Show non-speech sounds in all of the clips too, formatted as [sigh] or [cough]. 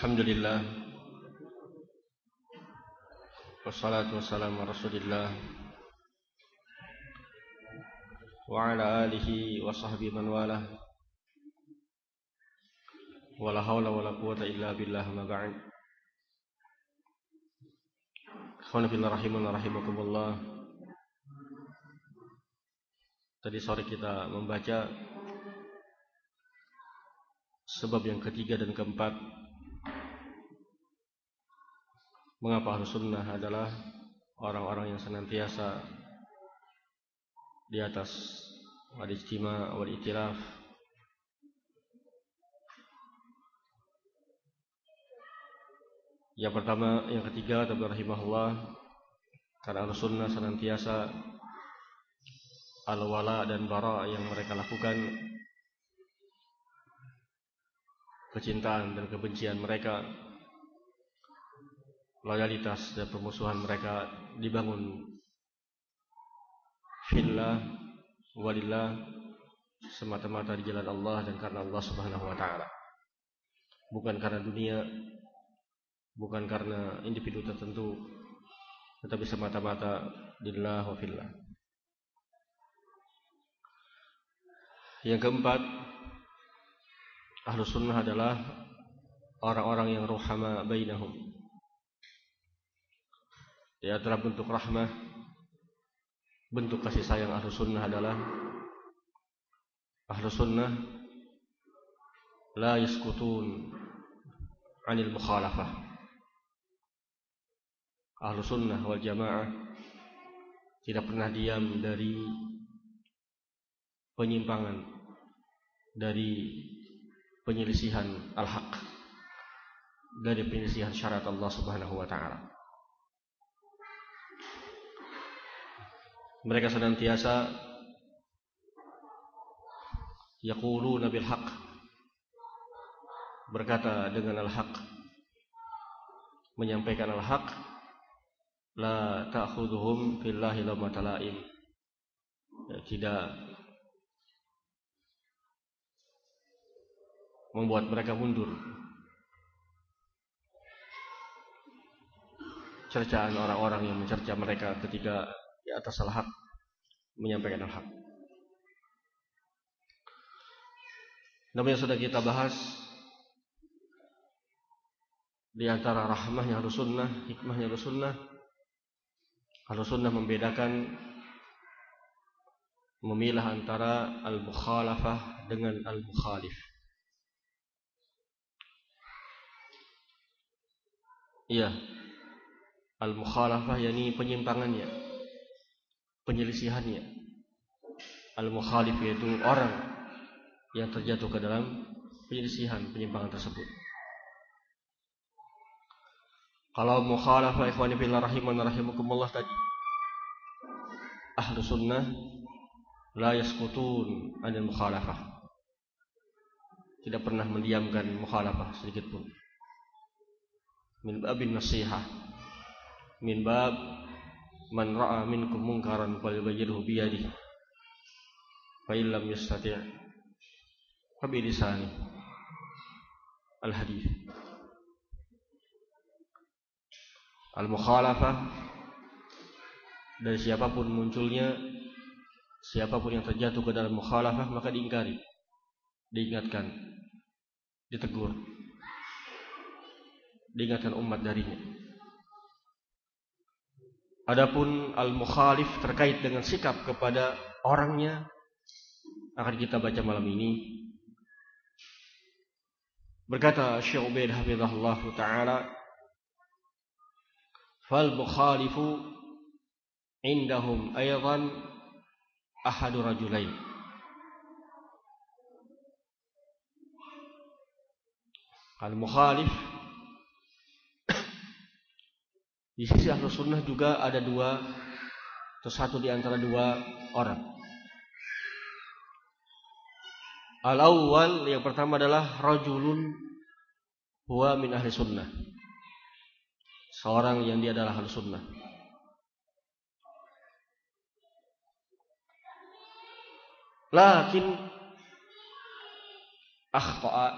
Alhamdulillah. Wassalatu wassalamu rasulillah. Wa ala alihi wa sahbihi man wala. Wa la hawla wa la quwata illa billah ma ba'id Khawna fillah rahimah rahimakumullah. Tadi sore kita membaca Sebab yang ketiga dan keempat. Mengapa Ahlus Sunnah adalah orang-orang yang senantiasa di atas al-ijtima wal itilaf Yang pertama, yang ketiga, tapi rahimahullah karena Ahlus Sunnah senantiasa al-wala dan bara yang mereka lakukan kecintaan dan kebencian mereka loyalitas dan permusuhan mereka dibangun fillah walillah semata-mata di jalan Allah dan karena Allah Subhanahu wa taala. Bukan karena dunia, bukan karena individu tertentu, tetapi semata-mata lillah wa fillah. Yang keempat, ahlu sunnah adalah orang-orang yang rohama bainahum di antara bentuk rahmah, bentuk kasih sayang ahlu sunnah adalah ahlu sunnah la yaskutun anil mukhalafah. Ahlu sunnah wal jamaah tidak pernah diam dari penyimpangan, dari penyelisihan al-haq, dari penyelisihan syarat Allah Subhanahu wa taala. Mereka senantiasa yaquluna bil haqq. Berkata dengan al-haq menyampaikan al-haq la ta'khudhuhum fillahi lawmata la'im ya, tidak membuat mereka mundur. Cercaan orang-orang yang mencerca mereka ketika di atas al-haq menyampaikan al-haq. Namun yang sudah kita bahas di antara rahmahnya harus sunnah, hikmahnya harus sunnah, harus sunnah membedakan memilah antara al-mukhalafah dengan al-mukhalif. Iya. Al-mukhalafah yakni penyimpangannya penyelisihannya. Al-mukhalif yaitu orang yang terjatuh ke dalam penyelisihan penyimpangan tersebut. Kalau mukhalafah ikhwani fillah rahiman rahimakumullah tadi. Ahlu sunnah la yaskutun anil mukhalafah. Tidak pernah mendiamkan mukhalafah sedikit pun. Min babin nasihah. Min bab man ra'a minkum munkaran falyughayyirhu bi yadihi fa in lam yastati' fa bi lisani. Al hadis al mukhalafah dari siapa pun munculnya siapa pun yang terjatuh ke dalam mukhalafah maka diingkari diingatkan ditegur diingatkan umat darinya Adapun al-mukhalif terkait dengan sikap kepada orangnya akan kita baca malam ini. Berkata Syekh Ubaid hafizahullah taala, "Fal mukhalifu indahum aidan ahadu rajulain." Al-mukhalif Di sisi ahlu sunnah juga ada dua atau satu di antara dua orang. Al-awwal yang pertama adalah rajulun huwa min ahli sunnah. Seorang yang dia adalah ahli sunnah. Lakin akhta'a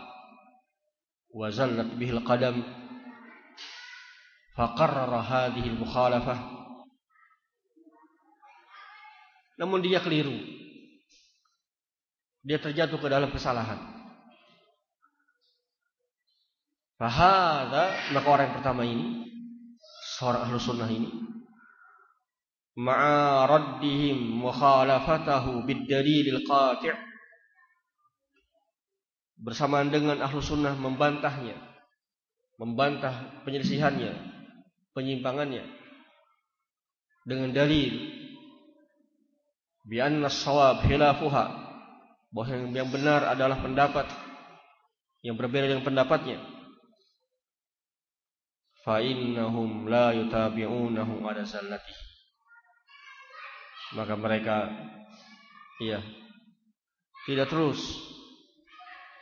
wa zallat bihi al-qadam faqarrara hadhihi al-mukhalafah. Namun dia keliru. Dia terjatuh ke dalam kesalahan. Fahada maka orang yang pertama ini seorang ahlu sunnah ini ma'a raddihim mukhalafatahu bid-dalil al-qati' bersamaan dengan ahlu sunnah membantahnya membantah penyelisihannya penyimpangannya. Dengan dalil bi anna shawab khilafuha bahwa yang, benar adalah pendapat yang berbeda dengan pendapatnya. Fa innahum la yutabi'unahu ala zallati. Maka mereka iya tidak terus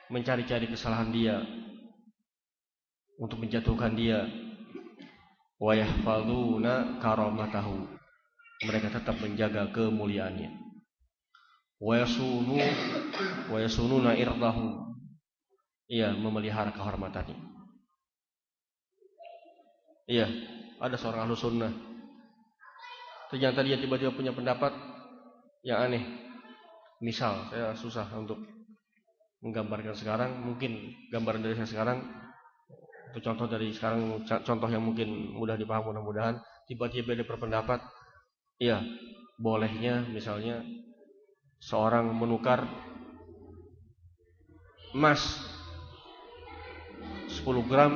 mencari-cari kesalahan dia untuk menjatuhkan dia wa yahfazuna karamatahu. Mereka tetap menjaga kemuliaannya. Wa yasunu wa irdahu. Iya memelihara kehormatannya. Iya ada seorang ahlu sunnah. Ternyata dia tiba-tiba punya pendapat yang aneh. Misal saya susah untuk menggambarkan sekarang. Mungkin gambaran dari saya sekarang contoh dari sekarang contoh yang mungkin mudah dipahami mudah-mudahan tiba-tiba dia berpendapat ya bolehnya misalnya seorang menukar emas 10 gram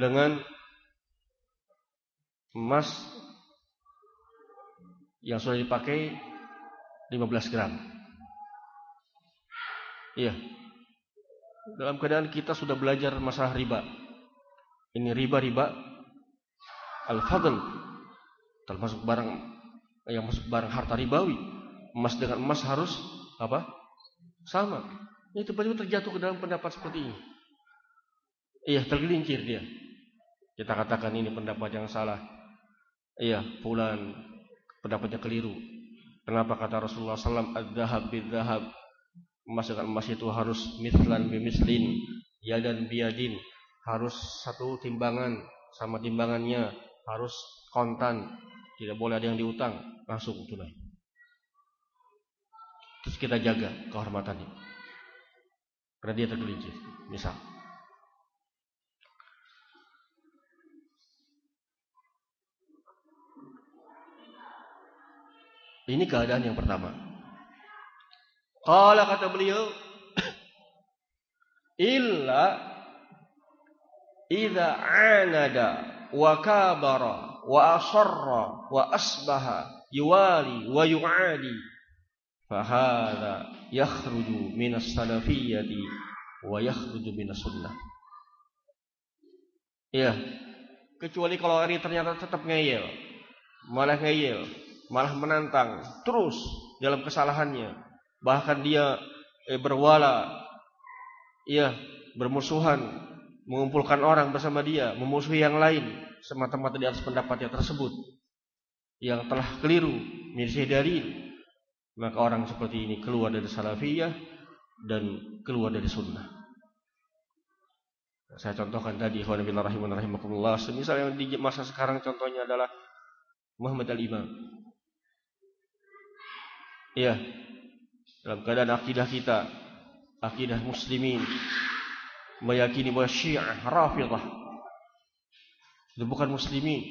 dengan emas yang sudah dipakai 15 gram. Iya. Dalam keadaan kita sudah belajar masalah riba. Ini riba-riba al-fadl termasuk barang yang masuk barang harta ribawi. Emas dengan emas harus apa? Sama. Ini tiba-tiba terjatuh ke dalam pendapat seperti ini. Iya, tergelincir dia. Kita katakan ini pendapat yang salah. Iya, fulan pendapatnya keliru. Kenapa kata Rasulullah SAW, "Ad-dhahab bid-dhahab emas dengan emas itu harus mislan bimislin yadan biadin harus satu timbangan sama timbangannya harus kontan. Tidak boleh ada yang diutang langsung tunai. Terus kita jaga kehormatannya. Karena dia tergelincir misal. Ini keadaan yang pertama Qala kata beliau illa idza anada wa kabara wa asarra wa asbaha yuwali wa yu'adi fahadha yakhruju min as-salafiyyati wa yakhruju min as-sunnah. Ya kecuali kalau ini ternyata tetap ngeyel malah ngeyel malah menantang terus dalam kesalahannya bahkan dia eh, berwala. Ya bermusuhan. Mengumpulkan orang bersama dia memusuhi yang lain semata-mata di atas pendapatnya tersebut. Yang telah keliru mirsih dalil maka orang seperti ini keluar dari salafiyah dan keluar dari sunnah. Saya contohkan tadi rahimakumullah. Semisal yang di masa sekarang contohnya adalah Muhammad al-Imam. Iya dalam keadaan akidah kita, akidah muslimin meyakini bahwa Syiah Rafidhah itu bukan muslimin.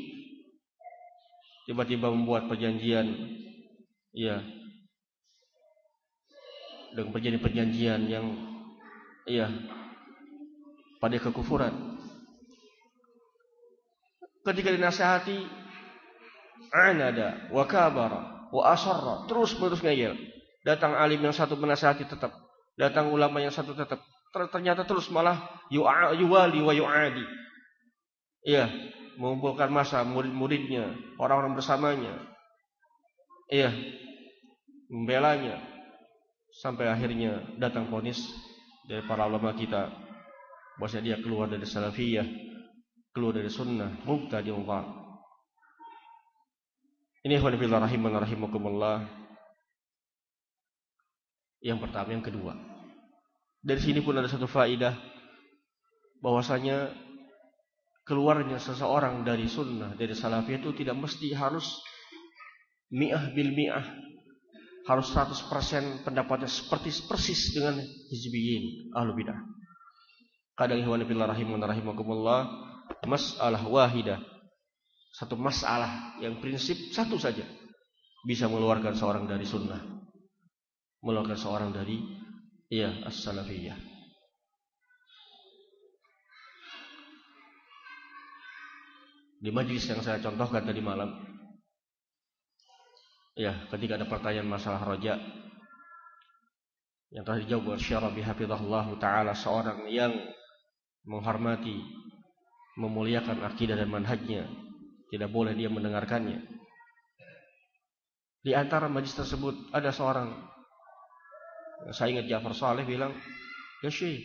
Tiba-tiba membuat perjanjian ya dengan perjanjian-perjanjian yang ya pada kekufuran. Ketika dinasihati anada wa kabara wa asarra terus menerus ngeyel Datang alim yang satu menasihati tetap. Datang ulama yang satu tetap. Ternyata terus malah yuwali wa yu'adi. Iya, mengumpulkan masa murid-muridnya, orang-orang bersamanya. Iya, membelanya. Sampai akhirnya datang ponis dari para ulama kita. Bahwa dia keluar dari salafiyah, keluar dari sunnah, mubtadi. Ini khonifillah rahiman rahimakumullah. Yang pertama, yang kedua. Dari sini pun ada satu faidah bahwasanya keluarnya seseorang dari sunnah dari salafiyah itu tidak mesti harus mi'ah bil mi'ah. Harus 100% pendapatnya seperti persis dengan hizbiyin ahlu bidah. Kadang ihwan fillah rahimun rahimakumullah masalah wahidah. Satu masalah yang prinsip satu saja bisa mengeluarkan seorang dari sunnah mengeluarkan seorang dari iya as-salafiyah. Di majlis yang saya contohkan tadi malam ya ketika ada pertanyaan masalah roja yang telah dijawab oleh Hafizahullah Ta'ala seorang yang menghormati memuliakan akidah dan manhajnya tidak boleh dia mendengarkannya. Di antara majlis tersebut ada seorang saya ingat Jafar Saleh bilang ya Syekh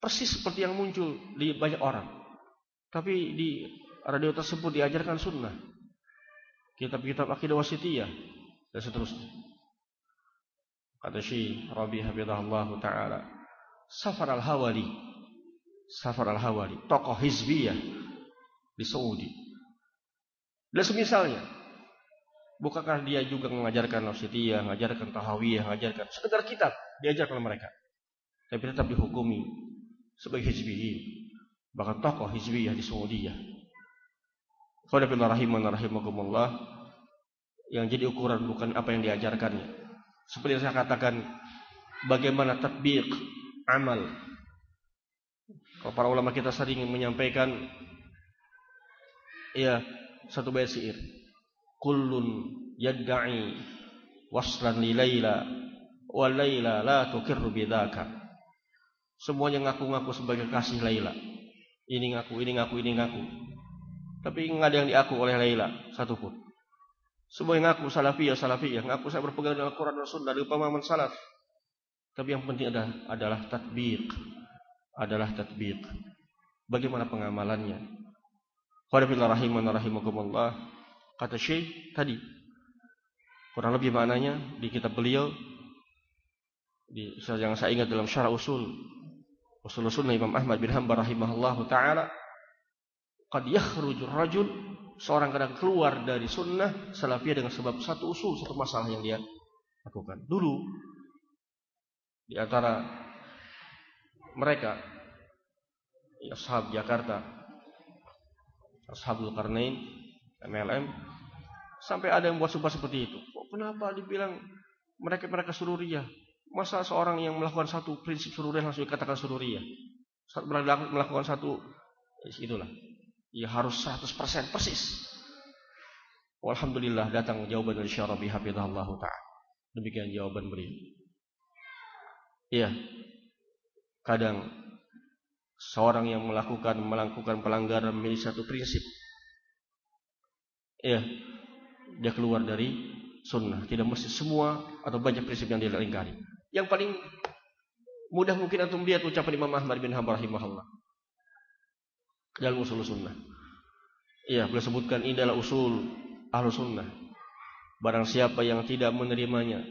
persis seperti yang muncul di banyak orang tapi di radio tersebut diajarkan sunnah. Kitab-kitab akidah wasitiyah dan seterusnya. Kata Syekh Rabi Habibullah Ta'ala. Safar al-Hawali. Safar al-Hawali. Tokoh hizbiyah di Saudi. Dan semisalnya. Bukankah dia juga mengajarkan wasitiyah, mengajarkan tahawiyah, mengajarkan sekedar kitab. Diajarkan oleh mereka. Tapi tetap dihukumi sebagai hizbiyah. Bahkan tokoh hizbiyah di Saudi. Qadafillah rahiman rahimakumullah yang jadi ukuran bukan apa yang diajarkannya. Seperti yang saya katakan bagaimana tatbiq amal. Kalau para ulama kita sering menyampaikan ya satu bait syair. Kullun yadda'i waslan li Laila wa Laila la tukirru bidzaka. Semuanya ngaku-ngaku sebagai kasih Laila. Ini ngaku, ini ngaku, ini ngaku. Tapi nggak ada yang diaku oleh Laila satupun. Semua yang ngaku salafiyah, salafiyah. Ngaku saya berpegang dengan Al-Quran dan Sunnah dari pemahaman salaf. Tapi yang penting adalah, adalah tatbiq. Adalah tatbiq. Bagaimana pengamalannya? Qadafillah rahiman rahimakumullah. Kata Syekh tadi. Kurang lebih maknanya di kitab beliau. Di, yang saya ingat dalam syarah usul. Usul sunnah Imam Ahmad bin Hanbal rahimahullah ta'ala qad yakhrujur rajul seorang kadang keluar dari sunnah salafiyah dengan sebab satu usul satu masalah yang dia lakukan. Dulu di antara mereka ashab Jakarta ashabul Qarnain MLM sampai ada yang buat sumpah seperti itu. Kok kenapa dibilang mereka-mereka sururiyah? Masa seorang yang melakukan satu prinsip sururiyah langsung dikatakan sururiyah? Melakukan satu itulah Ya harus 100% persis. Alhamdulillah datang jawaban dari Syarabi Hafizahullah Ta'ala. Demikian jawaban beliau. Iya. Kadang seorang yang melakukan melakukan pelanggaran memiliki satu prinsip. Iya. Dia keluar dari sunnah. Tidak mesti semua atau banyak prinsip yang dia ingkari. Yang paling mudah mungkin antum lihat ucapan Imam Ahmad bin Hanbal rahimahullah dalam usul sunnah. Iya, beliau sebutkan ini adalah usul ahlu sunnah. Barang siapa yang tidak menerimanya,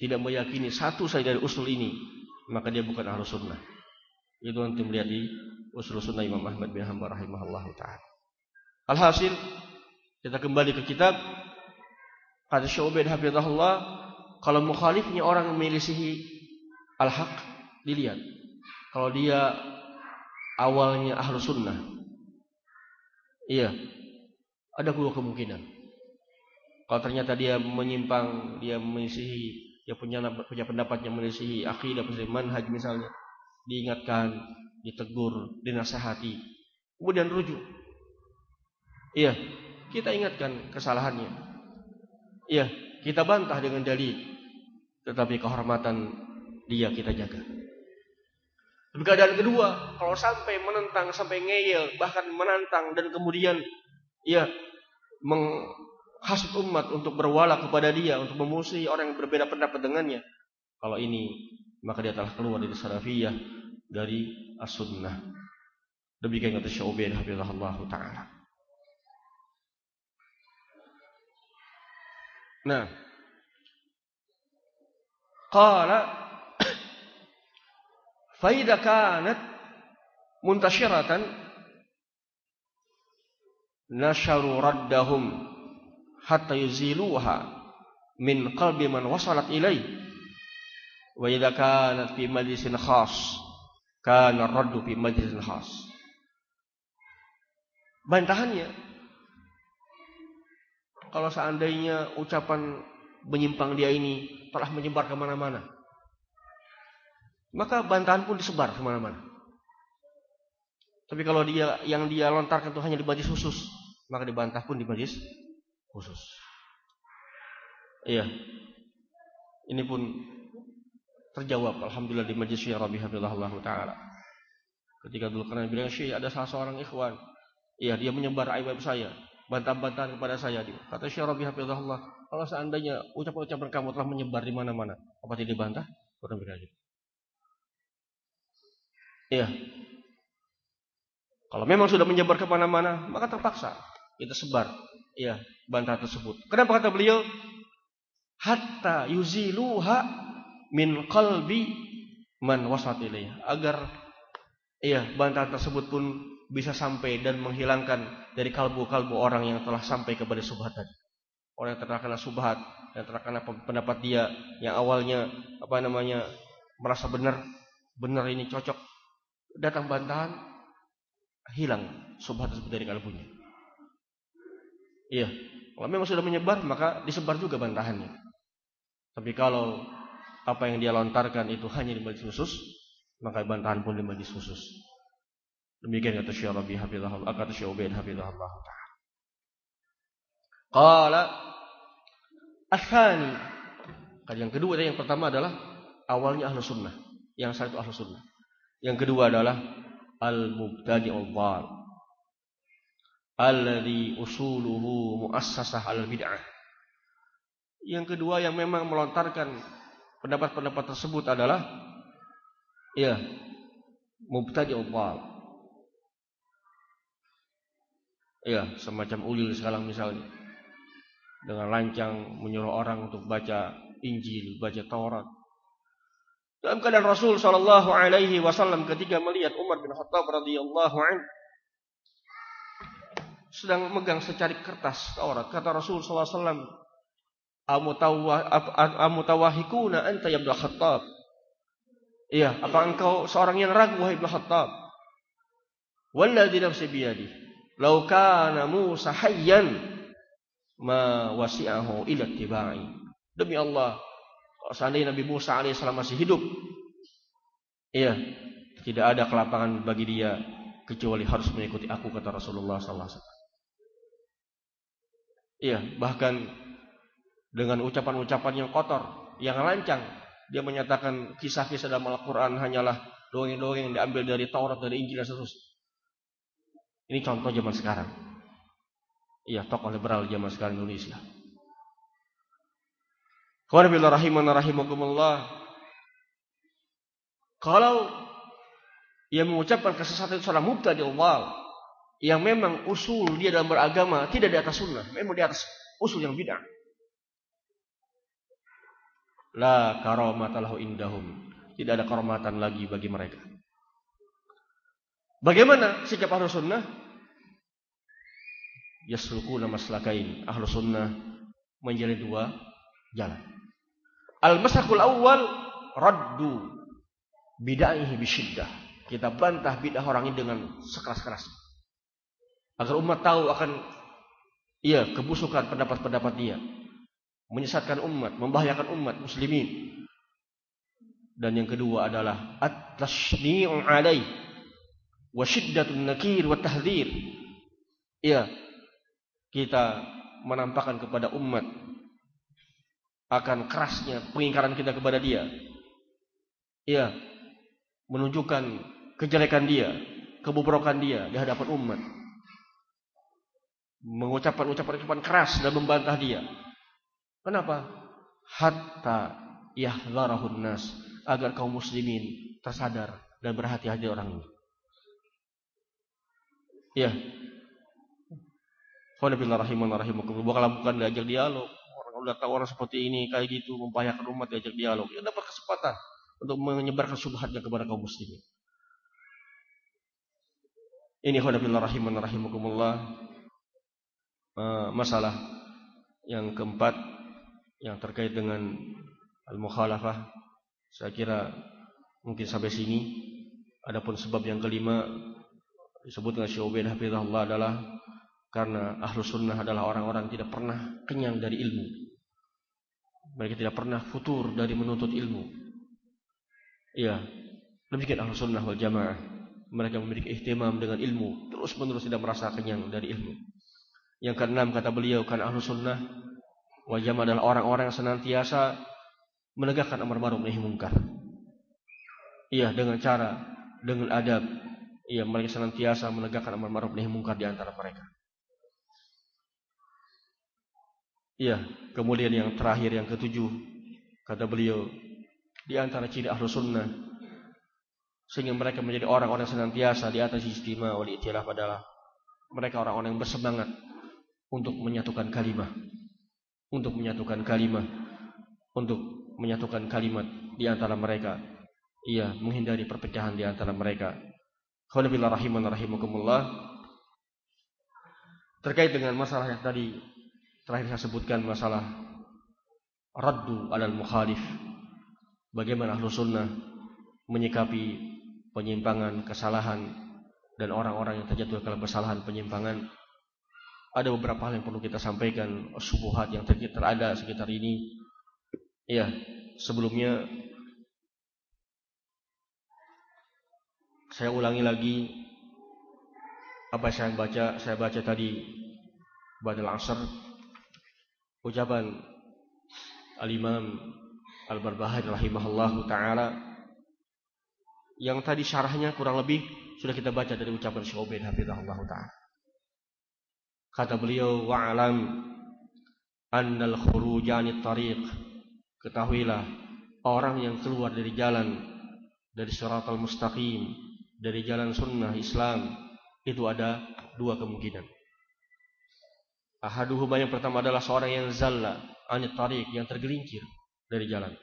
tidak meyakini satu saja dari usul ini, maka dia bukan ahlu sunnah. Itu nanti melihat di usul sunnah Imam Ahmad bin Hanbal rahimahullah ta'ala. Alhasil, kita kembali ke kitab. Kata Syu'baid Hafizahullah, kalau mukhalifnya orang memilisihi al-haq, dilihat. Kalau dia awalnya ahlu sunnah. Iya, ada dua kemungkinan. Kalau ternyata dia menyimpang, dia menisihi, dia punya punya pendapat yang menisihi akidah, manhaj misalnya, diingatkan, ditegur, dinasehati, kemudian rujuk. Iya, kita ingatkan kesalahannya. Iya, kita bantah dengan dalil, tetapi kehormatan dia kita jaga. Keadaan kedua, kalau sampai menentang, sampai ngeyel, bahkan menantang dan kemudian ya menghasut umat untuk berwala kepada dia, untuk memusuhi orang yang berbeda pendapat dengannya. Kalau ini maka dia telah keluar dari salafiyah dari as-sunnah. Demikian kata Syekh Ubaid hafizahullah taala. نعم. قال فإذا كانت منتشرة نشروا ردهم حتى يزيلوها من قلب من وصلت إليه. وإذا كانت في مجلس خاص كان الرد في مجلس خاص. bantahannya kalau seandainya ucapan menyimpang dia ini telah menyebar ke mana-mana maka bantahan pun disebar ke mana-mana tapi kalau dia yang dia lontarkan itu hanya di majlis khusus maka dibantah pun di majlis khusus. Iya. Ini pun terjawab alhamdulillah di majlis Syekh Rabi Hafizahullah taala. Ketika dulu karena bilang Syekh ada salah seorang ikhwan, iya dia menyebar aib-aib saya, bantah-bantahan kepada saya. Kata Syekh Rabi Hafizahullah, kalau seandainya ucapan-ucapan kamu telah menyebar di mana-mana, apa tidak dibantah? Kurang bilang gitu. Iya. Kalau memang sudah menyebar ke mana-mana, maka terpaksa kita sebar ya bantah tersebut. Kenapa kata beliau? Hatta yuziluha min qalbi man wasat Agar ya bantah tersebut pun bisa sampai dan menghilangkan dari kalbu-kalbu orang yang telah sampai kepada subhat tadi. Orang yang terkena subhat, yang terkena pendapat dia yang awalnya apa namanya merasa benar, benar ini cocok, datang bantahan, hilang subhat tersebut dari kalbunya. Iya. Kalau memang sudah menyebar maka disebar juga bantahannya. Tapi kalau apa yang dia lontarkan itu hanya di majlis khusus, maka bantahan pun di majlis khusus. Demikian kata Syekh Rabi Hafizahullah, kata Syekh Ubaid Hafizahullah taala. Qala Athani. Yang kedua yang pertama adalah awalnya ahlu sunnah. Yang satu ahlu sunnah. Yang kedua adalah al-mubtadi'ul dhal alladhi usuluhu muassasah al bid'ah. Yang kedua yang memang melontarkan pendapat-pendapat tersebut adalah ya mubtadi'ul dhal. Ya, semacam ulil sekarang misalnya. Dengan lancang menyuruh orang untuk baca Injil, baca Taurat. Dalam keadaan Rasul sallallahu alaihi wasallam ketika melihat Umar bin Khattab radhiyallahu anhu sedang megang secarik kertas Taurat. Kata Rasul SAW, Amutawahikuna anta ya Khattab. Iya, apa engkau seorang yang ragu wahai Ibn Khattab? Walladhi nafsi biyadi. Lau Musa hayyan ma wasi'ahu ila tibai. Demi Allah, kalau seandainya Nabi Musa alaihissalam masih hidup, iya, tidak ada kelapangan bagi dia kecuali harus mengikuti aku kata Rasulullah sallallahu alaihi wasallam. Iya, bahkan dengan ucapan-ucapan yang kotor, yang lancang, dia menyatakan kisah-kisah dalam Al-Quran hanyalah dongeng-dongeng yang diambil dari Taurat, dari Injil dan seterusnya. Ini contoh zaman sekarang. Iya, tokoh liberal zaman sekarang Indonesia. Rahimana. Kalau ia mengucapkan kesesatan seorang mubtadi Allah yang memang usul dia dalam beragama tidak di atas sunnah, memang di atas usul yang bid'ah. La karamatalahu indahum. Tidak ada kehormatan lagi bagi mereka. Bagaimana sikap ahlu sunnah? Yasluku maslakain. Ahlu sunnah menjadi dua jalan. Al-masakul awal raddu bid'ahihi bisyiddah. Kita bantah bid'ah orang ini dengan sekeras-kerasnya agar umat tahu akan iya kebusukan pendapat-pendapat dia menyesatkan umat membahayakan umat muslimin dan yang kedua adalah at-tashni'u alai wa syiddatun nakir wa tahdhir iya kita menampakkan kepada umat akan kerasnya pengingkaran kita kepada dia iya menunjukkan kejelekan dia kebobrokan dia di hadapan umat mengucapkan ucapan-ucapan keras dan membantah dia. Kenapa? Hatta yahdharahun nas agar kaum muslimin tersadar dan berhati-hati orang ini. Ya. Qanabillah rahiman rahimakumullah. Bukan bukan diajak dialog. Orang udah tahu orang seperti ini kayak gitu membahayakan umat diajak dialog. Ya dapat kesempatan untuk menyebarkan syubhatnya kepada kaum muslimin. Ini khonafillah rahiman rahimakumullah uh, masalah yang keempat yang terkait dengan al-mukhalafah. Saya kira mungkin sampai sini. Adapun sebab yang kelima disebut dengan Syekh Hafizahullah adalah karena ahlu sunnah adalah orang-orang tidak pernah kenyang dari ilmu. Mereka tidak pernah futur dari menuntut ilmu. Iya, demikian ahlu sunnah wal jamaah mereka memiliki ihtimam dengan ilmu, terus menerus tidak merasa kenyang dari ilmu. Yang keenam kata beliau kan ahlu sunnah wajah adalah orang-orang yang senantiasa menegakkan amar ma'ruf nahi mungkar. Iya dengan cara dengan adab. Iya mereka senantiasa menegakkan amar ma'ruf nahi mungkar di antara mereka. Iya, kemudian yang terakhir yang ketujuh kata beliau di antara ciri ahlu sunnah sehingga mereka menjadi orang-orang senantiasa di atas istimewa wal itilaf adalah mereka orang-orang yang bersemangat untuk menyatukan kalimat untuk menyatukan kalimat untuk menyatukan kalimat di antara mereka ia menghindari perpecahan di antara mereka Khawanabillah rahiman rahimakumullah terkait dengan masalah yang tadi terakhir saya sebutkan masalah raddu alal mukhalif. Bagaimana ahlu sunnah menyikapi penyimpangan, kesalahan dan orang-orang yang terjatuh dalam kesalahan penyimpangan. Ada beberapa hal yang perlu kita sampaikan subuhat yang terada sekitar ini. Ya sebelumnya saya ulangi lagi apa yang saya baca saya baca tadi. Badal Asr. Ucapan Al-Imam Al-Barbahari rahimahullahu taala. Yang tadi syarahnya kurang lebih sudah kita baca dari ucapan Syekh Ubaid hafizahullah taala. Kata beliau wa'alam annal khurujani tariq. Ketahuilah orang yang keluar dari jalan dari siratal mustaqim dari jalan sunnah Islam itu ada dua kemungkinan. Ahaduhuma yang pertama adalah seorang yang zalla anit tariq yang tergelincir dari jalan.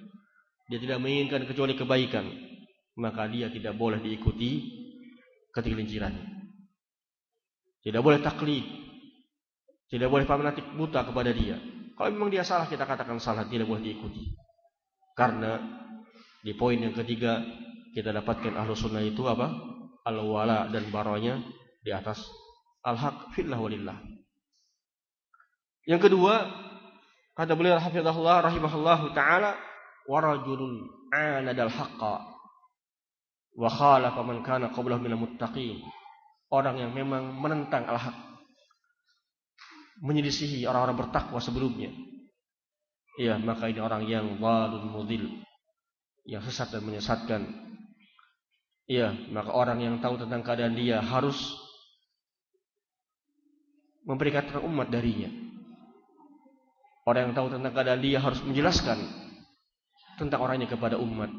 Dia tidak menginginkan kecuali kebaikan maka dia tidak boleh diikuti ketergelinciran. Tidak boleh taklid. Tidak boleh fanatik buta kepada dia. Kalau memang dia salah kita katakan salah, tidak boleh diikuti. Karena di poin yang ketiga kita dapatkan ahlu sunnah itu apa? Al-wala dan baronya di atas al-haq fillah walillah. Yang kedua, kata beliau hafizahullah rahimahullah taala warajulun anadal haqqa wa khalafa man kana qablahu minal muttaqin. Orang yang memang menentang al-haq. Menyelisihi orang-orang bertakwa sebelumnya. Ya, maka ini orang yang walun mudil. Yang sesat dan menyesatkan. Ya, maka orang yang tahu tentang keadaan dia harus memperingatkan umat darinya. Orang yang tahu tentang keadaan dia harus menjelaskan tentang orangnya kepada umat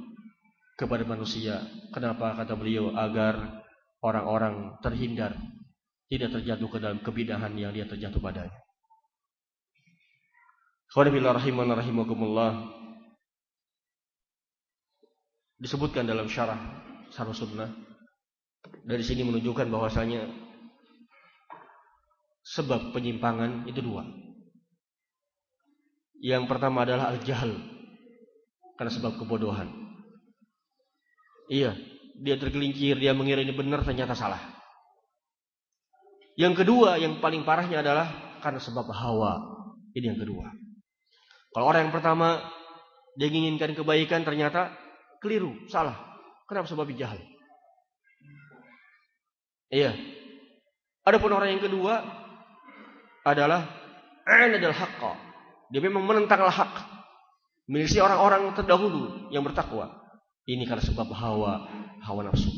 kepada manusia. Kenapa kata beliau agar orang-orang terhindar tidak terjatuh ke dalam kebidahan yang dia terjatuh padanya. Rahimakumullah disebutkan dalam syarah syarah sunnah dari sini menunjukkan bahwasanya sebab penyimpangan itu dua. Yang pertama adalah al-jahl karena sebab kebodohan. Iya, dia tergelincir, dia mengira ini benar ternyata salah. Yang kedua, yang paling parahnya adalah karena sebab hawa. Ini yang kedua. Kalau orang yang pertama dia inginkan kebaikan ternyata keliru, salah. Kenapa sebab jahil? Iya. Adapun orang yang kedua adalah anadal haqqa. Dia memang menentang al-haq. Milisi orang-orang terdahulu yang bertakwa. Ini karena sebab hawa, hawa nafsu.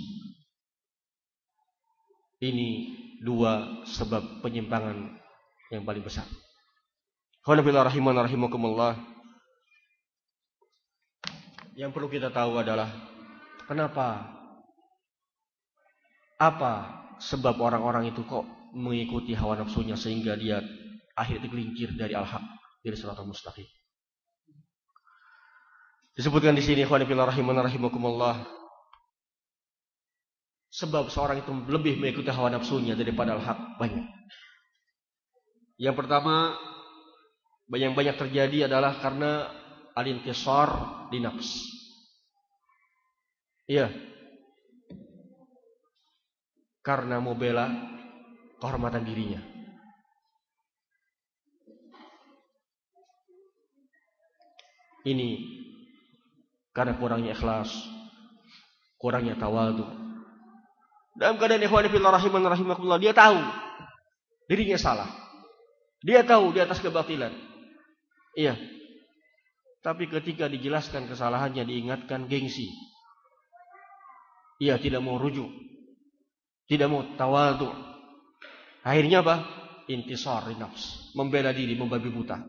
Ini dua sebab penyimpangan yang paling besar. Alhamdulillah rahiman rahimakumullah. Yang perlu kita tahu adalah kenapa apa sebab orang-orang itu kok mengikuti hawa nafsunya sehingga dia akhirnya tergelincir dari al-haq dari suratul mustaqim. Disebutkan di sini ikhwan fillah rahiman rahimakumullah. sebab seorang itu lebih mengikuti hawa nafsunya daripada al-haq banyak. Yang pertama yang banyak terjadi adalah karena al-intisar di nafs. Iya. Karena mau kehormatan dirinya. Ini karena kurangnya ikhlas, kurangnya tawadu. Dalam keadaan ikhwan fillah rahiman rahimakumullah, dia tahu dirinya salah. Dia tahu di atas kebatilan. Iya. Tapi ketika dijelaskan kesalahannya diingatkan gengsi. Ia tidak mau rujuk. Tidak mau tawadu. Akhirnya apa? Intisar nafs. Membela diri, membabi buta.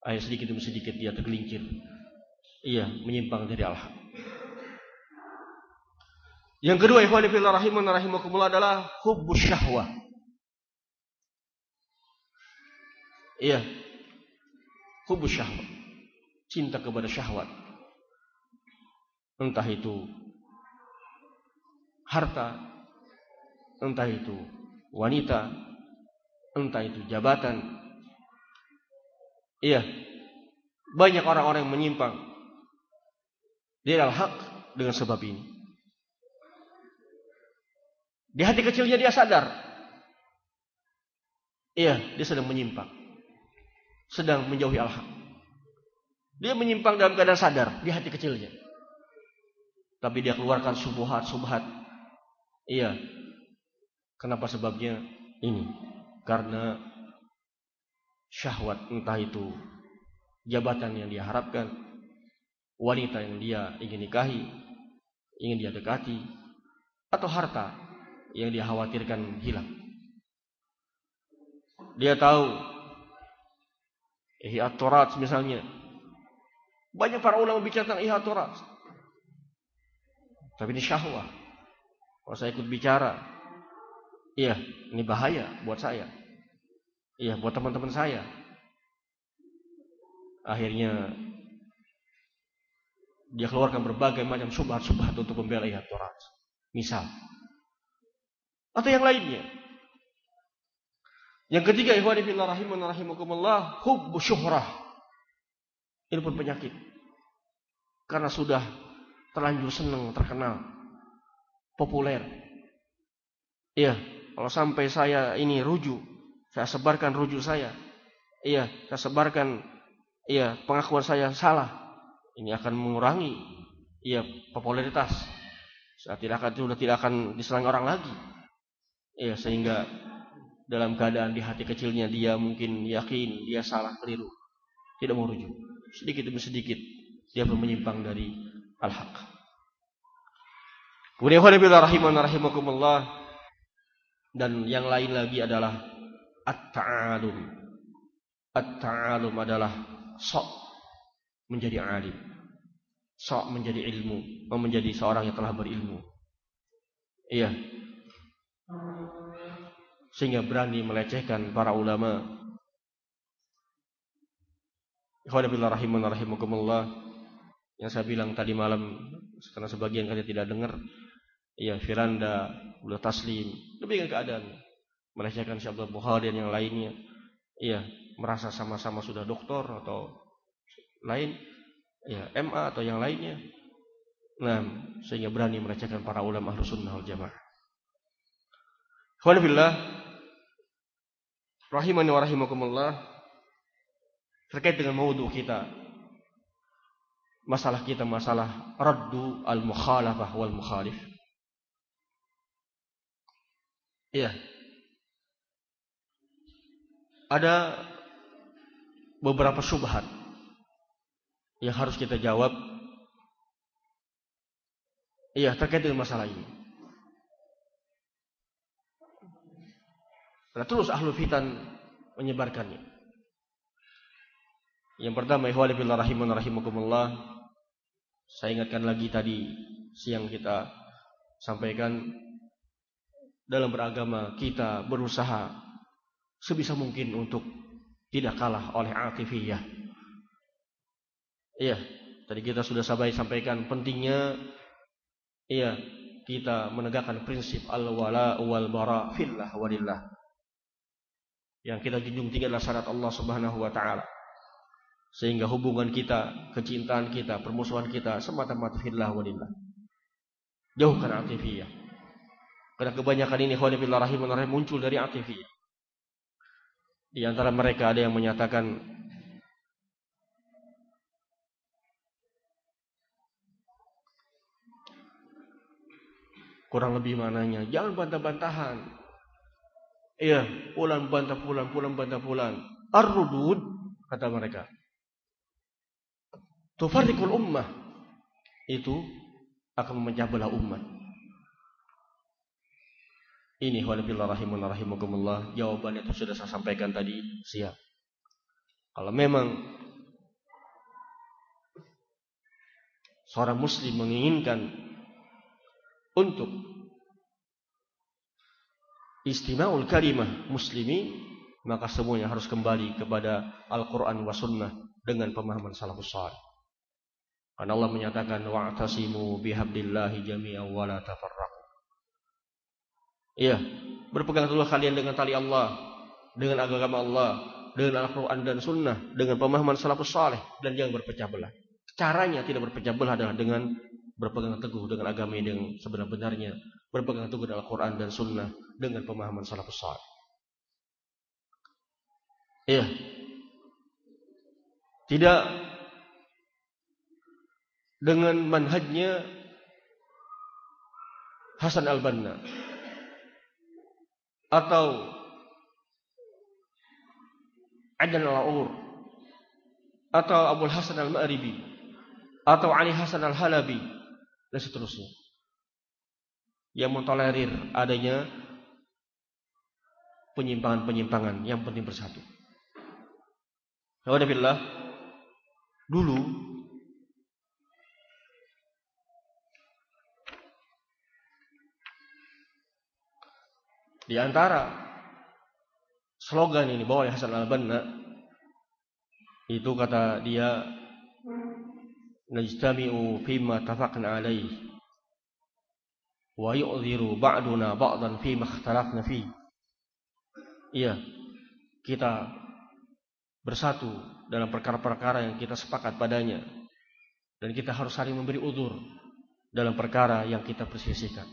Ayat sedikit demi sedikit dia tergelincir. Iya, menyimpang dari Allah. Yang kedua, ikhwan fillah rahiman rahimakumullah adalah hubbus syahwah. Iya. Hubbus syahwat. Cinta kepada syahwat. Entah itu harta, entah itu wanita, entah itu jabatan. Iya. Banyak orang-orang yang menyimpang dia al-haq dengan sebab ini. Di hati kecilnya dia sadar. Iya, dia sedang menyimpang. Sedang menjauhi al-haq. Dia menyimpang dalam keadaan sadar di hati kecilnya. Tapi dia keluarkan subuhat-subuhat. Iya. Kenapa sebabnya? Ini. Karena syahwat entah itu jabatan yang dia harapkan, wanita yang dia ingin nikahi, ingin dia dekati, atau harta yang dia khawatirkan hilang. Dia tahu Ihya Torat misalnya. Banyak para ulama bicara tentang Ihya Torat. Tapi ini syahwat. Kalau saya ikut bicara, iya, ini bahaya buat saya. Iya, buat teman-teman saya. Akhirnya dia keluarkan berbagai macam subhat-subhat untuk membela ihya Taurat. Misal. Atau yang lainnya. Yang ketiga, ikhwani rahimun rahimakumullah, hubbu syuhrah. Ini pun penyakit. Karena sudah terlanjur senang, terkenal, populer. Iya, kalau sampai saya ini rujuk, saya sebarkan rujuk saya. Iya, saya sebarkan iya pengakuan saya salah ini akan mengurangi ya popularitas. Saya tidak akan sudah tidak akan diserang orang lagi. Ya, sehingga dalam keadaan di hati kecilnya dia mungkin yakin dia salah keliru. Tidak mau rujuk. Sedikit demi sedikit dia menyimpang dari al-haq. Rahimakumullah dan yang lain lagi adalah at-ta'alum. At-ta'alum adalah sok menjadi alim sok menjadi ilmu, menjadi seorang yang telah berilmu. Iya. Sehingga berani melecehkan para ulama. Rahimakumullah. Yang saya bilang tadi malam karena sebagian kalian tidak dengar. Iya, Firanda, Ula Taslim, lebih keadaan melecehkan Syekh Abdul Bukhari dan yang lainnya. Iya, merasa sama-sama sudah doktor atau lain ya MA atau yang lainnya. Nah, sehingga berani melecehkan para ulama Ahlus Sunnah wal Jamaah. Alhamdulillah rahimani wa rahimakumullah terkait dengan maudhu kita. Masalah kita masalah raddu al-mukhalafah wal mukhalif. Iya. Ada beberapa syubhat yang harus kita jawab iya terkait dengan masalah ini. Karena terus ahlu fitan menyebarkannya. Yang pertama, ihwali rahimun. Saya ingatkan lagi tadi siang kita sampaikan dalam beragama kita berusaha sebisa mungkin untuk tidak kalah oleh atifiyah Iya, tadi kita sudah sabai sampaikan pentingnya iya, kita menegakkan prinsip al-wala wal bara fillah walillah. Yang kita junjung tinggi adalah syarat Allah Subhanahu wa taala. Sehingga hubungan kita, kecintaan kita, permusuhan kita semata-mata fillah walillah. Jauhkan atifiyah. Karena kebanyakan ini khawani fillah rahimah muncul dari atifiyah. Di antara mereka ada yang menyatakan Kurang lebih mananya. Jangan bantah-bantahan. Iya, pulang bantah pulang, pulang bantah pulang. Ar-rudud, kata mereka. Tufarikul ummah. Itu akan memecah belah umat. Ini walafillah rahimun rahimakumullah. Jawaban itu sudah saya sampaikan tadi siap. Kalau memang seorang muslim menginginkan untuk istima'ul kalimah muslimi maka semuanya harus kembali kepada Al-Quran wa sunnah dengan pemahaman salafus salih. Karena Allah menyatakan wa'tasimu bihabdillahi jami'an wa la tafarraqu. Iya, berpegang teguh kalian dengan tali Allah, dengan agama Allah, dengan Al-Quran dan Sunnah, dengan pemahaman salafus salih dan jangan berpecah belah. Caranya tidak berpecah belah adalah dengan berpegang teguh dengan agama yang sebenar-benarnya, berpegang teguh dengan Al-Quran dan Sunnah dengan pemahaman salafus salih. Iya. Tidak dengan manhajnya Hasan al-Banna atau Adan al-Aur atau Abu Hasan al-Ma'ribi atau Ali Hasan al-Halabi dan seterusnya. Yang mentolerir adanya penyimpangan-penyimpangan yang penting bersatu. Alhamdulillah, dulu di antara slogan ini bahwa Hasan al-Banna itu kata dia najtami'u fima tafaqna alaih wa yu'dhiru ba'duna ba'dan fima ikhtalafna fi iya kita bersatu dalam perkara-perkara yang kita sepakat padanya dan kita harus saling memberi udur dalam perkara yang kita perselisihkan.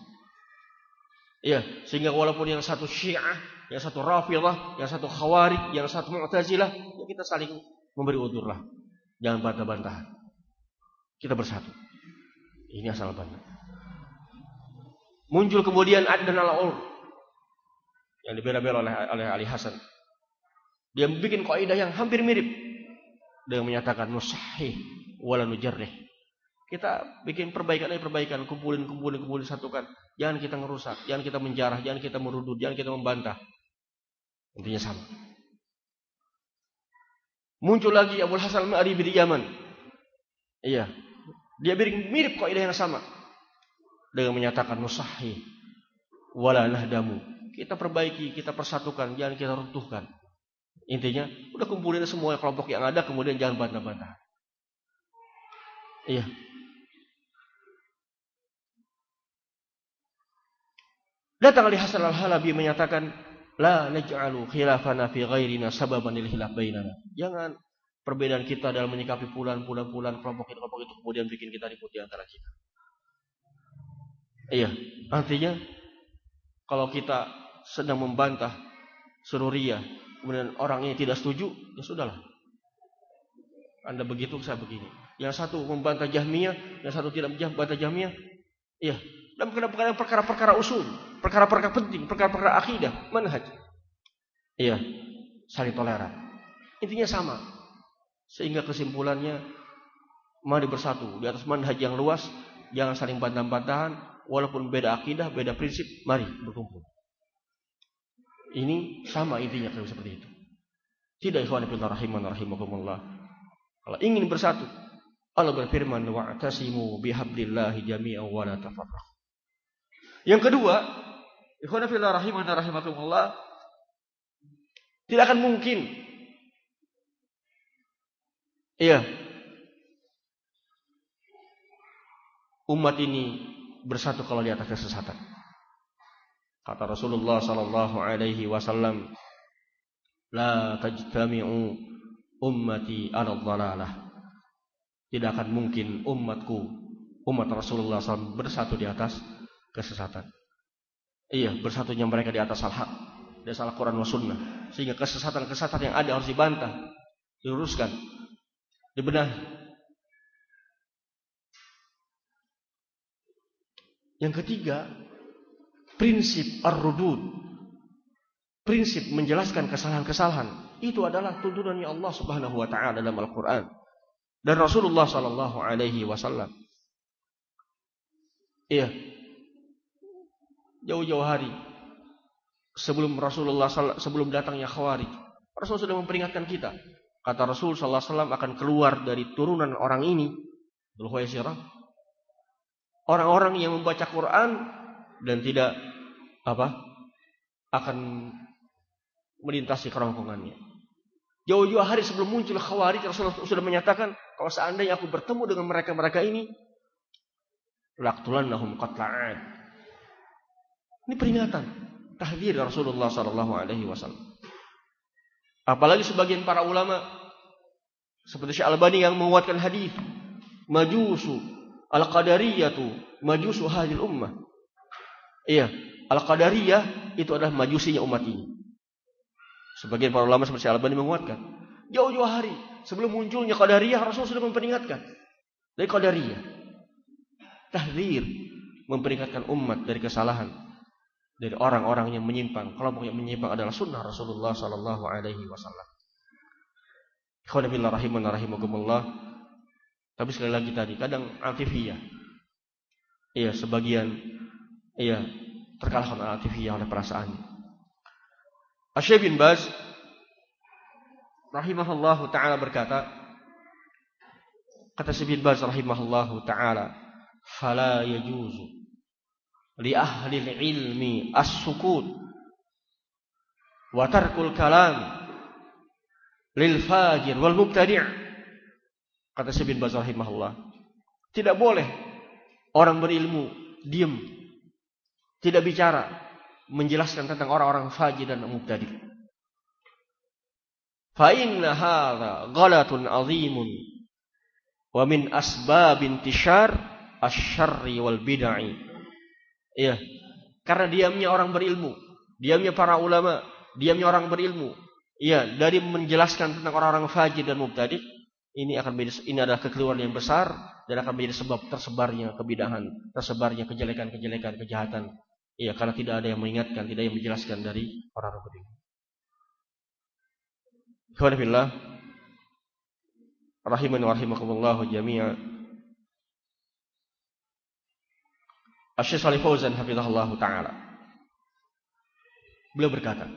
Iya, sehingga walaupun yang satu Syiah, yang satu Rafidhah, yang satu Khawarij, yang satu Mu'tazilah, ya kita saling memberi udur lah. Jangan bantah-bantahan. Kita bersatu. Ini asal bandar. Muncul kemudian Adnan al-Ur yang dibela-bela oleh, oleh Ali Hasan. Dia bikin kaidah yang hampir mirip dengan menyatakan nusahih wala nujarrih. Kita bikin perbaikan aja perbaikan, kumpulin kumpulin kumpulin satukan. Jangan kita ngerusak, jangan kita menjarah, jangan kita merudut, jangan kita membantah. Intinya sama. Muncul lagi Abu Hasan Al-Ma'ribi di Yaman. Iya, dia mirip kaidah yang sama dengan menyatakan nusahi wala nahdamu. Kita perbaiki, kita persatukan, jangan kita runtuhkan. Intinya, udah kumpulin semua kelompok yang ada, kemudian jangan bantah-bantah. Iya. Datang Ali Hasan Al-Halabi menyatakan, La naj'alu khilafana fi ghairina sababan lil khilaf bainana. Jangan perbedaan kita dalam menyikapi pulan-pulan-pulan kelompok itu kelompok itu kemudian bikin kita ribut di antara kita. Iya, artinya kalau kita sedang membantah sururia, kemudian orang ini tidak setuju, ya sudahlah. Anda begitu, saya begini. Yang satu membantah Jahmiyah, yang satu tidak membantah Jahmiyah. Iya, dalam perkara-perkara usul, perkara-perkara penting, perkara-perkara akidah, manhaj. Iya, saling toleran. Intinya sama, sehingga kesimpulannya mari bersatu di atas manhaj yang luas, jangan saling bantah-bantahan, walaupun beda akidah, beda prinsip, mari berkumpul. Ini sama intinya kalau seperti itu. Tidak ikhwan fillah rahiman rahimakumullah. Kalau ingin bersatu, Allah berfirman wa'tasimu bihablillahi jami'an wa la tafarraqu. Yang kedua, rahimakumullah, tidak akan mungkin Iya. Umat ini bersatu kalau di atas kesesatan. Kata Rasulullah sallallahu alaihi wasallam, "La tajtami'u ummati 'ala dhalalah." Tidak akan mungkin umatku, umat Rasulullah SAW bersatu di atas kesesatan. Iya, bersatunya mereka di atas al-haq, di atas Al-Quran wa sunnah. Sehingga kesesatan-kesesatan yang ada harus dibantah, diluruskan, dibenahi. Yang ketiga, prinsip ar-rudud. Prinsip menjelaskan kesalahan-kesalahan. Itu adalah tuntunannya Allah Subhanahu wa taala dalam Al-Qur'an dan Rasulullah sallallahu alaihi wasallam. Iya. Jauh-jauh hari sebelum Rasulullah sebelum datangnya Khawarij, Rasul sudah memperingatkan kita. Kata Rasul sallallahu alaihi wasallam akan keluar dari turunan orang ini, Orang-orang yang membaca Quran dan tidak apa akan melintasi kerongkongannya. Jauh-jauh hari sebelum muncul Khawarij Rasulullah sudah menyatakan kalau seandainya aku bertemu dengan mereka-mereka ini laqtulannahum qatla'ad. Ini peringatan, tahdir Rasulullah sallallahu alaihi wasallam. Apalagi sebagian para ulama seperti Syekh Albani yang menguatkan hadis majusu al-qadariyatu majusu hadil ummah. Iya, Al-Qadariyah itu adalah majusinya umat ini. Sebagian para ulama seperti Al-Albani menguatkan. Jauh-jauh hari sebelum munculnya Qadariyah, Rasul sudah memperingatkan. Dari Qadariyah. Tahdir. Memperingatkan umat dari kesalahan. Dari orang-orang yang menyimpang. Kelompok yang menyimpang adalah sunnah Rasulullah Sallallahu Alaihi Wasallam. Khawanabillah rahiman rahimakumullah. Tapi sekali lagi tadi, kadang altifiyah. Iya, sebagian iya terkalahkan altifiyah oleh perasaan. Asyik bin Baz rahimahullahu taala berkata kata Syekh bin Baz rahimahullahu taala fala yajuzu li ahli ilmi as-sukut wa tarkul kalam lil fajir wal mubtadi' kata Syekh bin Baz rahimahullah tidak boleh orang berilmu diam tidak bicara menjelaskan tentang orang-orang fajir dan mubtadi. Fa inna hadha ghalatun azimun wa min asbab intishar asy-syarri wal bid'ah. Iya. Karena diamnya orang berilmu, diamnya para ulama, diamnya orang berilmu. Iya, dari menjelaskan tentang orang-orang fajir dan mubtadi, ini akan menjadi, ini adalah kekeliruan yang besar dan akan menjadi sebab tersebarnya kebidahan, tersebarnya kejelekan-kejelekan, kejahatan Iya, karena tidak ada yang mengingatkan, tidak yang menjelaskan dari orang-orang beriman. Alhamdulillah. Rahiman wa rahimakumullah jami'a. Asyik Salih Fauzan hafizahullah ta'ala. Beliau berkata.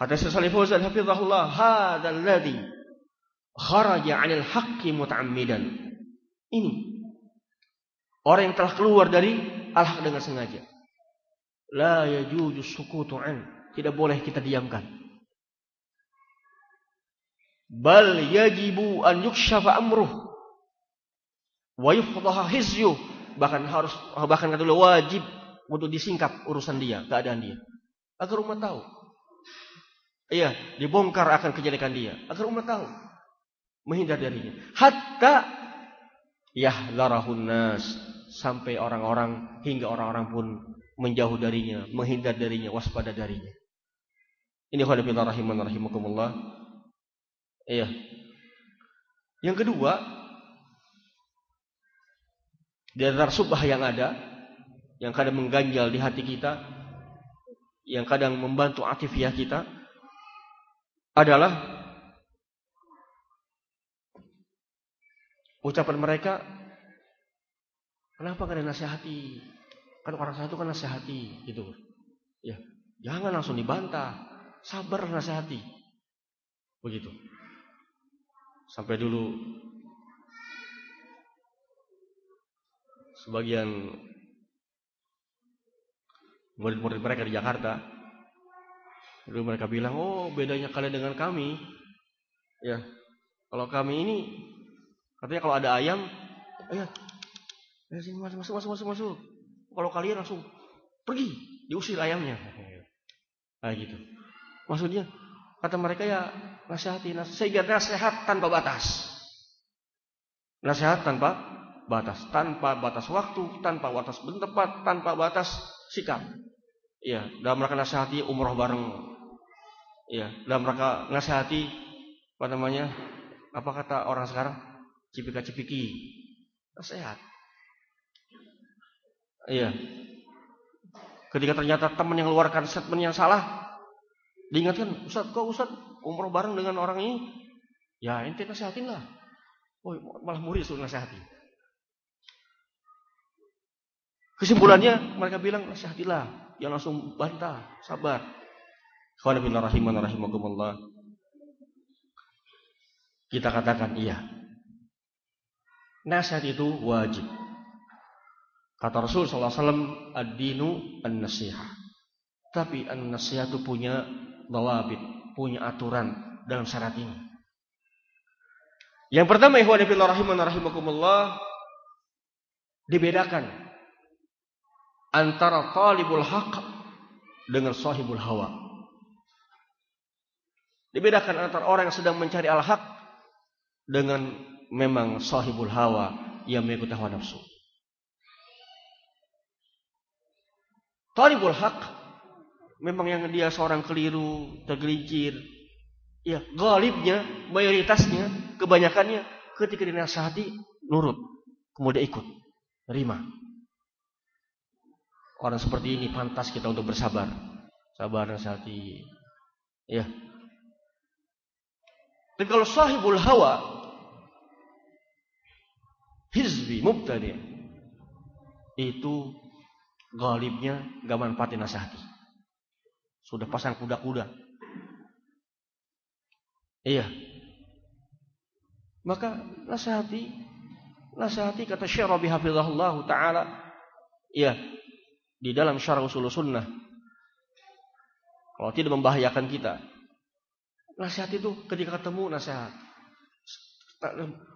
Kata Syekh Salih Fauzan hafizahullah, "Hadzal ladzi kharaja 'anil haqqi muta'ammidan." Ini orang yang telah keluar dari al-haq dengan sengaja. La yajuju sukutu an. Tidak boleh kita diamkan. Bal yajibu an yukshafa amruh. Wa yufdaha hizyu. Bahkan harus bahkan kata dulu wajib untuk disingkap urusan dia, keadaan dia. Agar umat tahu. Iya, dibongkar akan kejelekan dia. Agar umat tahu. Menghindar darinya. Hatta yahdharahun nas sampai orang-orang hingga orang-orang pun menjauh darinya, menghindar darinya, waspada darinya. Ini khawatibillah rahiman rahimakumullah. Iya. Yang kedua, di antara subah yang ada, yang kadang mengganjal di hati kita, yang kadang membantu aktivitas kita, adalah ucapan mereka Kenapa kalian nasihati? Kan orang satu kan nasihati gitu. Ya, jangan langsung dibantah. Sabar nasihati. Begitu. Sampai dulu sebagian murid-murid mereka di Jakarta dulu mereka bilang, "Oh, bedanya kalian dengan kami." Ya. Kalau kami ini katanya kalau ada ayam, ya masuk, masuk, masuk, masuk, masuk. Kalau kalian langsung pergi, diusir ayamnya. Nah gitu. Maksudnya kata mereka ya nasihati, nasihati sehingga nasihat tanpa batas. Nasihat tanpa batas, tanpa batas waktu, tanpa batas tempat, tanpa batas sikap. Iya, dalam rangka nasihati umroh bareng. Iya, dalam rangka nasihati apa namanya? Apa kata orang sekarang? Cipika-cipiki. Nasihat. Iya. Ketika ternyata teman yang keluarkan statement yang salah, diingatkan, Ustaz, kok Ustaz umroh bareng dengan orang ini? Ya, ente nasihatin lah. Oh, malah murid suruh nasihati. Kesimpulannya mereka bilang nasihatilah, yang langsung bantah, sabar. rahimakumullah. Kita katakan iya. Nasihat itu wajib. Kata Rasul SAW, ad-dinu an-nasihah. Tapi an-nasihah itu punya bawabit, punya aturan dalam syarat ini. Yang pertama, ihwan fillah rahiman rahimakumullah, dibedakan antara talibul haq dengan sahibul hawa. Dibedakan antara orang yang sedang mencari al-haq dengan memang sahibul hawa yang mengikuti hawa nafsu. Talibul haq memang yang dia seorang keliru, tergelincir. Ya, galibnya, mayoritasnya, kebanyakannya ketika dinasihati nurut, kemudian ikut, terima. Orang seperti ini pantas kita untuk bersabar. Sabar nasihati. Ya. Tapi kalau sahibul hawa hizbi mubtadi itu galibnya gak manfaatin nasihati. Sudah pasang kuda-kuda. Iya. Maka nasihati, nasihati kata Syekh Rabi Hafizahullah Ta'ala, iya, di dalam syarah usul sunnah. Kalau tidak membahayakan kita. Nasihat itu ketika ketemu nasihat.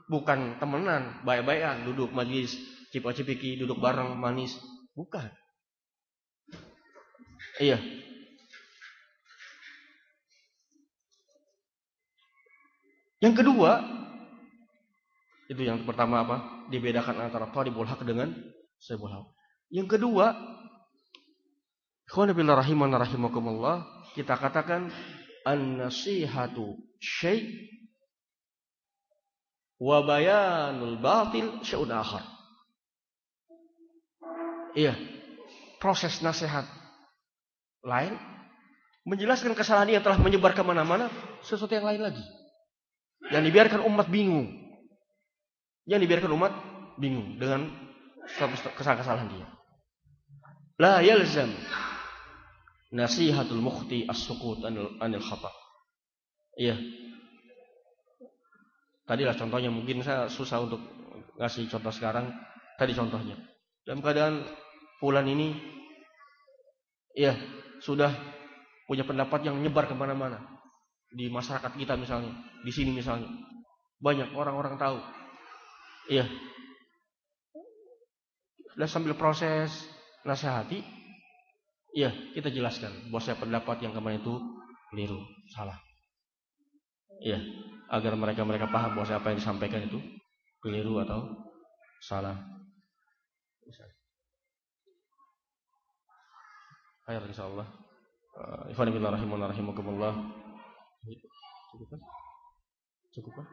Bukan temenan, baik-baikan, duduk majlis, cipaki-cipiki, duduk bareng, manis. Bukan. Iya. Yang kedua, itu yang pertama apa? Dibedakan antara talibul haq dengan haq. Yang kedua, Ikhwan rahiman rahimakumullah, kita katakan an-nasihatu syai' wa bayanul batil syai'un akhar. Iya. Proses nasihat lain, menjelaskan kesalahan yang telah menyebar ke mana-mana, sesuatu yang lain lagi. Yang dibiarkan umat bingung. Yang dibiarkan umat bingung dengan kesalahan-kesalahan dia. La yalzam nasihatul mukhti as-sukut anil, anil khata. Iya. Tadi lah contohnya mungkin saya susah untuk ngasih contoh sekarang. Tadi contohnya. Dalam keadaan bulan ini, iya sudah punya pendapat yang menyebar ke mana-mana di masyarakat kita misalnya, di sini misalnya, banyak orang-orang tahu, iya. Dan sambil proses nasihati, iya kita jelaskan bahwa saya pendapat yang kemarin itu keliru, salah. Iya, agar mereka mereka paham bahwa apa yang disampaikan itu keliru atau salah. Khair insyaallah. Uh, Ikhwan fillah rahimun rahimakumullah. Cukup kan? Cukup kan?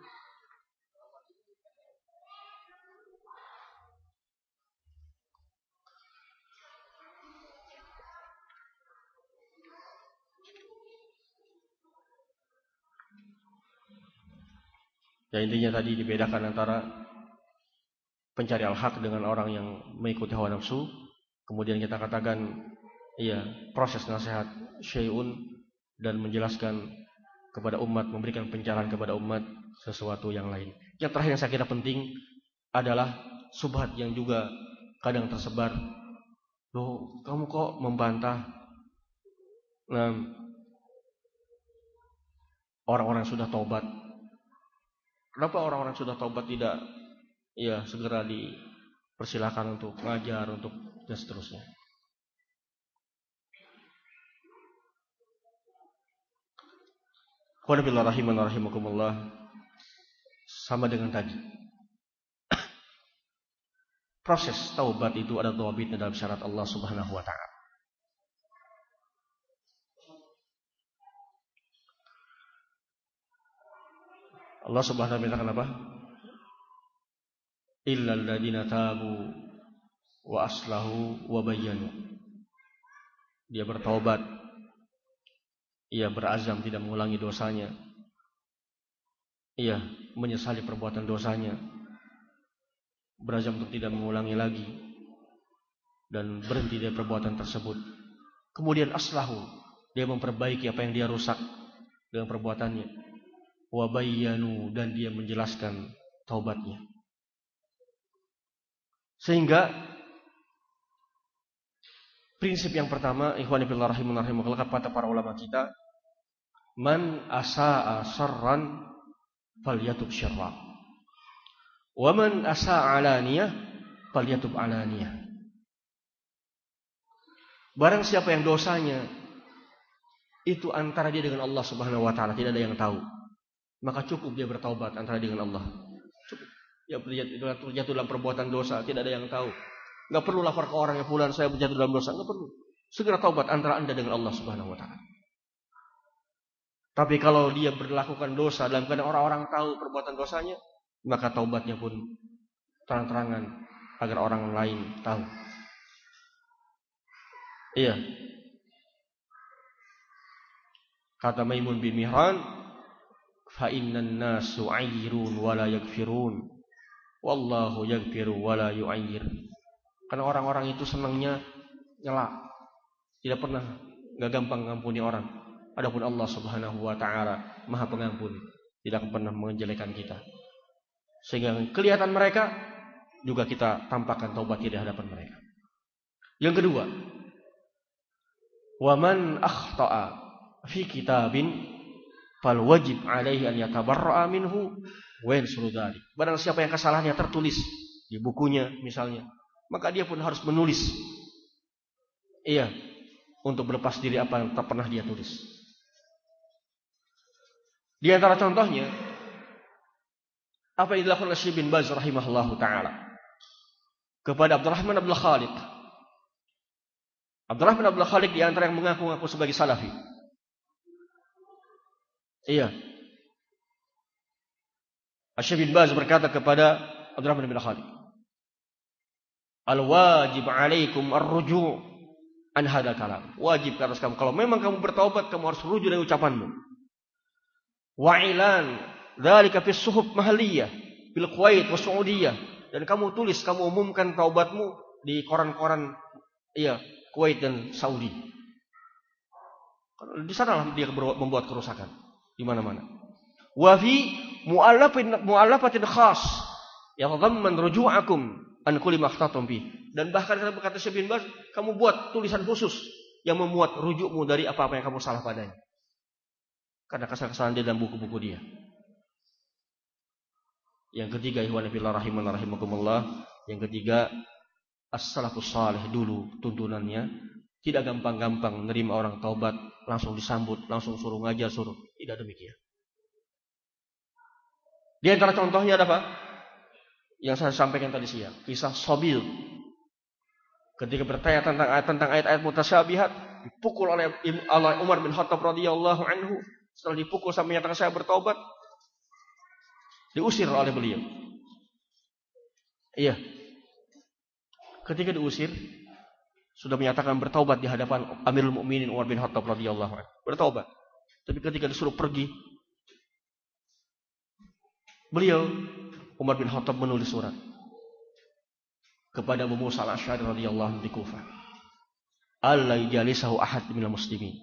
Ya intinya tadi dibedakan antara pencari al-haq dengan orang yang mengikuti hawa nafsu. Kemudian kita katakan Iya, proses nasihat syai'un dan menjelaskan kepada umat, memberikan pencerahan kepada umat sesuatu yang lain. Yang terakhir yang saya kira penting adalah subhat yang juga kadang tersebar. Loh, kamu kok membantah nah, orang-orang sudah taubat? Kenapa orang-orang sudah taubat tidak ya segera di persilakan untuk ngajar, untuk dan seterusnya. Rahimakumullah sama dengan tadi. [coughs] Proses taubat itu ada tawabitnya dalam syarat Allah Subhanahu wa taala. Allah Subhanahu wa taala apa? Illa alladziina tabu wa aslahu wa bayyanu. Dia bertobat. Ia berazam tidak mengulangi dosanya. Ia menyesali perbuatan dosanya. Berazam untuk tidak mengulangi lagi dan berhenti dari perbuatan tersebut. Kemudian aslahu, dia memperbaiki apa yang dia rusak dengan perbuatannya. Wa bayyanu dan dia menjelaskan taubatnya. Sehingga prinsip yang pertama, ikhwani fillah rahimakumullah kata para ulama kita, man asaa sarran falyatub syarra. Wa man asaa alaniyah falyatub alaniyah. Barang siapa yang dosanya itu antara dia dengan Allah Subhanahu wa taala tidak ada yang tahu. Maka cukup dia bertaubat antara dengan Allah. Cukup. Ya terjatuh dalam perbuatan dosa, tidak ada yang tahu. Enggak perlu lapor ke orang yang pulang saya berjatuh dalam dosa, enggak perlu. Segera taubat antara Anda dengan Allah Subhanahu wa taala. Tapi kalau dia berlakukan dosa dalam keadaan orang-orang tahu perbuatan dosanya, maka taubatnya pun terang-terangan agar orang lain tahu. Iya. Kata Maimun bin Mihran, nasu ayyirun wa la yakfirun. Wallahu yaghfiru wa la yu'ayyir. Karena orang-orang itu senangnya nyela. Tidak pernah enggak gampang ngampuni orang. Adapun Allah Subhanahu wa taala Maha Pengampun, tidak pernah menjelekan kita. Sehingga kelihatan mereka juga kita tampakkan taubat di hadapan mereka. Yang kedua, wa man akhta'a fi kitabin fal wajib alaihi an yatabarra'a minhu wa yansuru Barang siapa yang kesalahannya tertulis di bukunya misalnya, maka dia pun harus menulis. Iya, untuk berlepas diri apa yang tak pernah dia tulis. Di antara contohnya apa yang dilakukan oleh Syekh bin Baz rahimahullah taala kepada Abdurrahman Abdul Khalid. Abdurrahman Abdul Khalid di antara yang mengaku-ngaku sebagai salafi. Iya. Syekh bin Baz berkata kepada Abdurrahman bin Khalid, "Al-wajib 'alaikum ar-ruju' an hada kalam." Wajib atas kamu kalau memang kamu bertaubat kamu harus rujuk dari ucapanmu wa ilan dzalika fi suhuf mahaliyah bil Kuwait wa Saudiyah dan kamu tulis kamu umumkan taubatmu di koran-koran iya Kuwait dan Saudi. Di sanalah dia membuat kerusakan di mana-mana. Wa fi mu'allafin mu'allafatin khas yatadamman ruju'akum an kulli makhtatum bi. Dan bahkan kata berkata Syekh bin Baz, kamu buat tulisan khusus yang memuat rujukmu dari apa-apa yang kamu salah padanya. Karena kesalahan dia dalam buku-buku dia. Yang ketiga, ihwan fillah rahiman rahimakumullah. Yang ketiga, as-salafus salih dulu tuntunannya tidak gampang-gampang menerima orang taubat langsung disambut, langsung suruh ngajar, suruh. Tidak demikian. Di antara contohnya ada apa? Yang saya sampaikan tadi siang, kisah Sobil. Ketika bertanya tentang ayat tentang ayat-ayat mutasyabihat, dipukul oleh Umar bin Khattab radhiyallahu anhu setelah dipukul sampai menyatakan saya bertobat, diusir oleh beliau. Iya. Ketika diusir, sudah menyatakan bertobat di hadapan Amirul Mukminin Umar bin Khattab radhiyallahu anhu. Bertobat. Tapi ketika disuruh pergi, beliau Umar bin Khattab menulis surat kepada Musa al-Asy'ari radhiyallahu anhu di Kufah. Allah jalisahu ahad minal muslimin.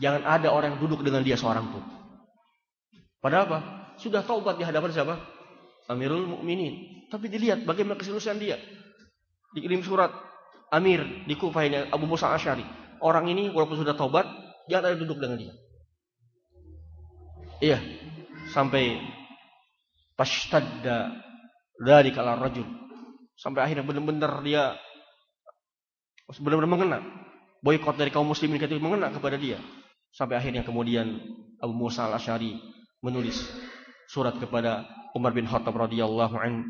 Jangan ada orang yang duduk dengan dia seorang pun. Padahal apa? Sudah taubat di hadapan siapa? Amirul Mukminin. Tapi dilihat bagaimana keseriusan dia. Dikirim surat Amir di Kufah Abu Musa Asyari. Orang ini walaupun sudah taubat, jangan ada duduk dengan dia. Iya, sampai pashtadda dari kalah rajul sampai akhirnya benar-benar dia benar-benar mengena boykot dari kaum muslimin ketika mengena kepada dia sampai akhirnya kemudian Abu Musa al-Asy'ari menulis surat kepada Umar bin Khattab radhiyallahu an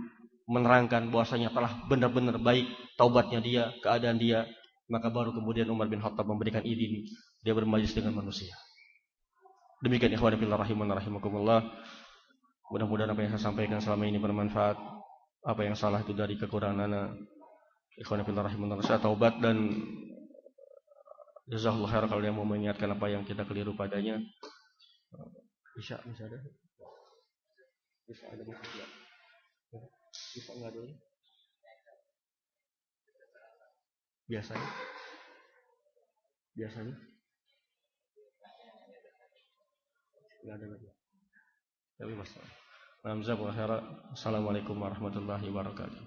menerangkan bahwasanya telah benar-benar baik taubatnya dia, keadaan dia, maka baru kemudian Umar bin Khattab memberikan izin dia bermajlis dengan manusia. Demikian ikhwan fillah rahiman rahimakumullah. Mudah-mudahan apa yang saya sampaikan selama ini bermanfaat. Apa yang salah itu dari kekurangan anak. Ikhwan fillah rahiman saya taubat dan jazakallahu khair kalau yang mau mengingatkan apa yang kita keliru padanya. Bisa, bisa ada. Bisa ada tidak. Bisa enggak ada? Biasanya. Biasanya. Enggak ada lagi. Tapi masalah. Alhamdulillah Assalamualaikum warahmatullahi wabarakatuh.